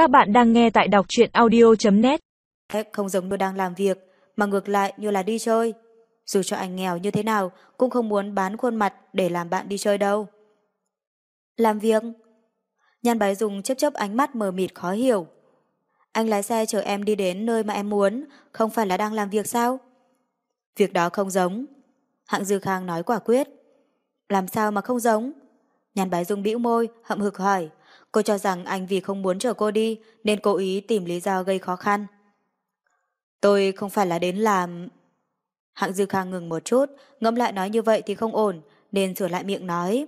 Các bạn đang nghe tại đọc truyện audio.net Không giống như đang làm việc, mà ngược lại như là đi chơi. Dù cho anh nghèo như thế nào, cũng không muốn bán khuôn mặt để làm bạn đi chơi đâu. Làm việc? Nhan bái dùng chấp chấp ánh mắt mờ mịt khó hiểu. Anh lái xe chở em đi đến nơi mà em muốn, không phải là đang làm việc sao? Việc đó không giống. Hạng Dư Khang nói quả quyết. Làm sao mà không giống? Nhan bái dung bĩu môi, hậm hực hỏi. Cô cho rằng anh vì không muốn chở cô đi nên cố ý tìm lý do gây khó khăn. Tôi không phải là đến làm... Hạng Dư Khang ngừng một chút, ngẫm lại nói như vậy thì không ổn, nên sửa lại miệng nói.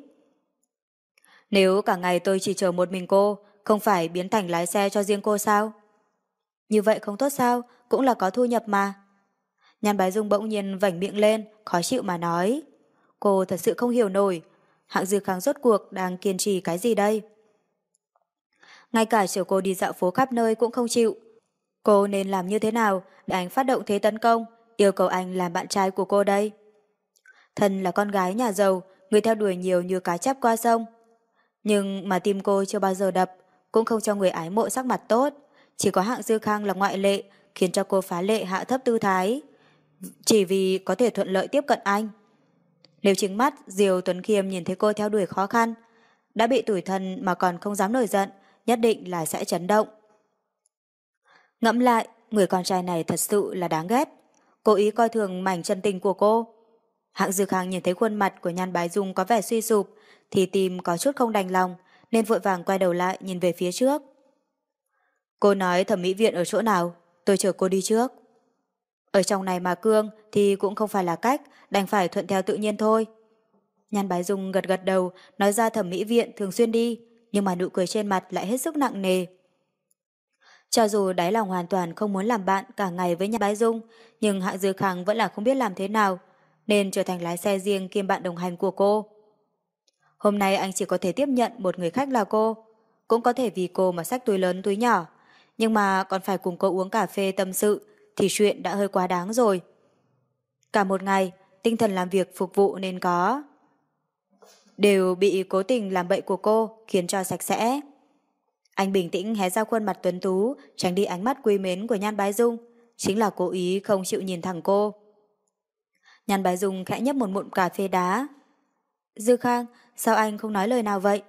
Nếu cả ngày tôi chỉ chờ một mình cô, không phải biến thành lái xe cho riêng cô sao? Như vậy không tốt sao, cũng là có thu nhập mà. Nhàn Bái Dung bỗng nhiên vảnh miệng lên, khó chịu mà nói. Cô thật sự không hiểu nổi, hạng dư kháng rốt cuộc đang kiên trì cái gì đây? Ngay cả chiều cô đi dạo phố khắp nơi cũng không chịu. Cô nên làm như thế nào để anh phát động thế tấn công, yêu cầu anh làm bạn trai của cô đây? Thân là con gái nhà giàu, người theo đuổi nhiều như cá chép qua sông. Nhưng mà tim cô chưa bao giờ đập, cũng không cho người ái mộ sắc mặt tốt. Chỉ có hạng dư khang là ngoại lệ, khiến cho cô phá lệ hạ thấp tư thái. Chỉ vì có thể thuận lợi tiếp cận anh. Nếu chính mắt Diều Tuấn Khiêm nhìn thấy cô theo đuổi khó khăn, đã bị tủi thân mà còn không dám nổi giận, nhất định là sẽ chấn động. Ngẫm lại, người con trai này thật sự là đáng ghét. Cố ý coi thường mảnh chân tình của cô. Hạng Dư Khang nhìn thấy khuôn mặt của Nhan Bái Dung có vẻ suy sụp, thì tim có chút không đành lòng, nên vội vàng quay đầu lại nhìn về phía trước. Cô nói thẩm mỹ viện ở chỗ nào, tôi chờ cô đi trước. Ở trong này mà cương thì cũng không phải là cách, đành phải thuận theo tự nhiên thôi. Nhan Bái Dung gật gật đầu, nói ra thẩm mỹ viện thường xuyên đi, nhưng mà nụ cười trên mặt lại hết sức nặng nề. Cho dù đáy lòng hoàn toàn không muốn làm bạn cả ngày với nhà Bái Dung, nhưng Hạng Dư Khang vẫn là không biết làm thế nào, nên trở thành lái xe riêng kiêm bạn đồng hành của cô. Hôm nay anh chỉ có thể tiếp nhận một người khách là cô, cũng có thể vì cô mà xách túi lớn túi nhỏ, nhưng mà còn phải cùng cô uống cà phê tâm sự thì chuyện đã hơi quá đáng rồi. Cả một ngày, tinh thần làm việc phục vụ nên có. Đều bị cố tình làm bậy của cô khiến cho sạch sẽ. Anh bình tĩnh hé ra khuôn mặt tuấn tú, tránh đi ánh mắt quý mến của Nhan Bái Dung, chính là cố ý không chịu nhìn thẳng cô. Nhan Bái Dung khẽ nhấp một mụn cà phê đá. Dư Khang, sao anh không nói lời nào vậy?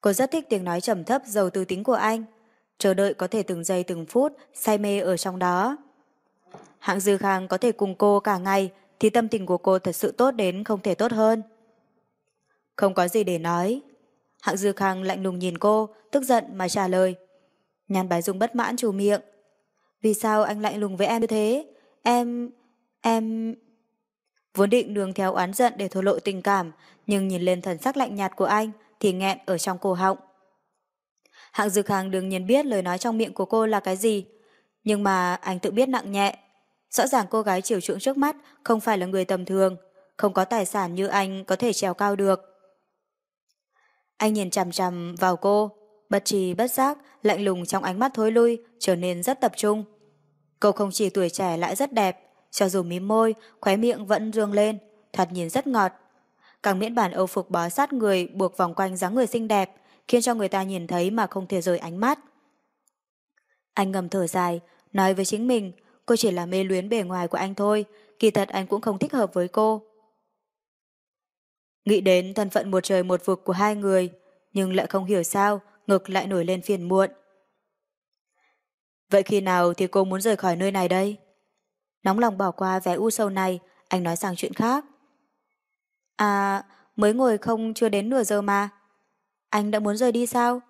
Cô rất thích tiếng nói trầm thấp giàu tư tính của anh, chờ đợi có thể từng giây từng phút say mê ở trong đó. Hạng Dư Khang có thể cùng cô cả ngày thì tâm tình của cô thật sự tốt đến không thể tốt hơn. Không có gì để nói. Hạng Dư Khang lạnh lùng nhìn cô, tức giận mà trả lời. Nhan Bái Dung bất mãn chủ miệng. Vì sao anh lạnh lùng với em như thế? Em... em... Vốn định đường theo oán giận để thổ lộ tình cảm, nhưng nhìn lên thần sắc lạnh nhạt của anh thì nghẹn ở trong cổ họng. Hạng Dư Hàng đương nhiên biết lời nói trong miệng của cô là cái gì, nhưng mà anh tự biết nặng nhẹ. Rõ ràng cô gái chiều chuộng trước mắt không phải là người tầm thường, không có tài sản như anh có thể trèo cao được. Anh nhìn chằm chằm vào cô, bất trì bất giác, lạnh lùng trong ánh mắt thối lui, trở nên rất tập trung. Cô không chỉ tuổi trẻ lại rất đẹp, cho dù mím môi, khóe miệng vẫn dương lên, thoạt nhìn rất ngọt. Càng miễn bản âu phục bó sát người buộc vòng quanh dáng người xinh đẹp, khiến cho người ta nhìn thấy mà không thể rời ánh mắt. Anh ngầm thở dài, nói với chính mình, cô chỉ là mê luyến bề ngoài của anh thôi, kỳ thật anh cũng không thích hợp với cô. Nghĩ đến thân phận một trời một vực của hai người, nhưng lại không hiểu sao, ngực lại nổi lên phiền muộn. Vậy khi nào thì cô muốn rời khỏi nơi này đây? Nóng lòng bỏ qua vẻ u sâu này, anh nói sang chuyện khác. À, mới ngồi không chưa đến nửa giờ mà. Anh đã muốn rời đi sao?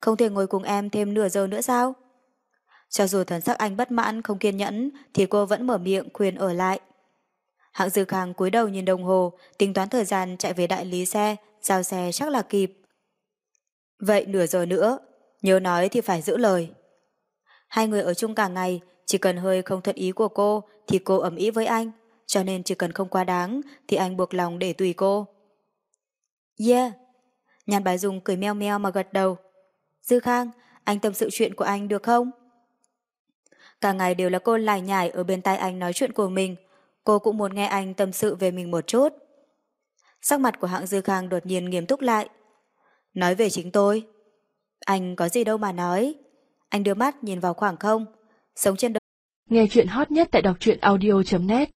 Không thể ngồi cùng em thêm nửa giờ nữa sao? Cho dù thần sắc anh bất mãn không kiên nhẫn thì cô vẫn mở miệng khuyên ở lại. Hạng Dư Khang cúi đầu nhìn đồng hồ, tính toán thời gian chạy về đại lý xe, giao xe chắc là kịp. Vậy nửa giờ nữa, nhớ nói thì phải giữ lời. Hai người ở chung cả ngày, chỉ cần hơi không thuận ý của cô thì cô ẩm ý với anh, cho nên chỉ cần không quá đáng thì anh buộc lòng để tùy cô. Yeah. Nhàn bài dùng cười meo meo mà gật đầu. Dư Khang, anh tâm sự chuyện của anh được không? Cả ngày đều là cô lải nhải ở bên tai anh nói chuyện của mình. Cô cũng muốn nghe anh tâm sự về mình một chút. Sắc mặt của hạng Dư Khang đột nhiên nghiêm túc lại. Nói về chính tôi. Anh có gì đâu mà nói. Anh đưa mắt nhìn vào khoảng không. Sống trên đời. Nghe chuyện hot nhất tại đọc truyện audio.net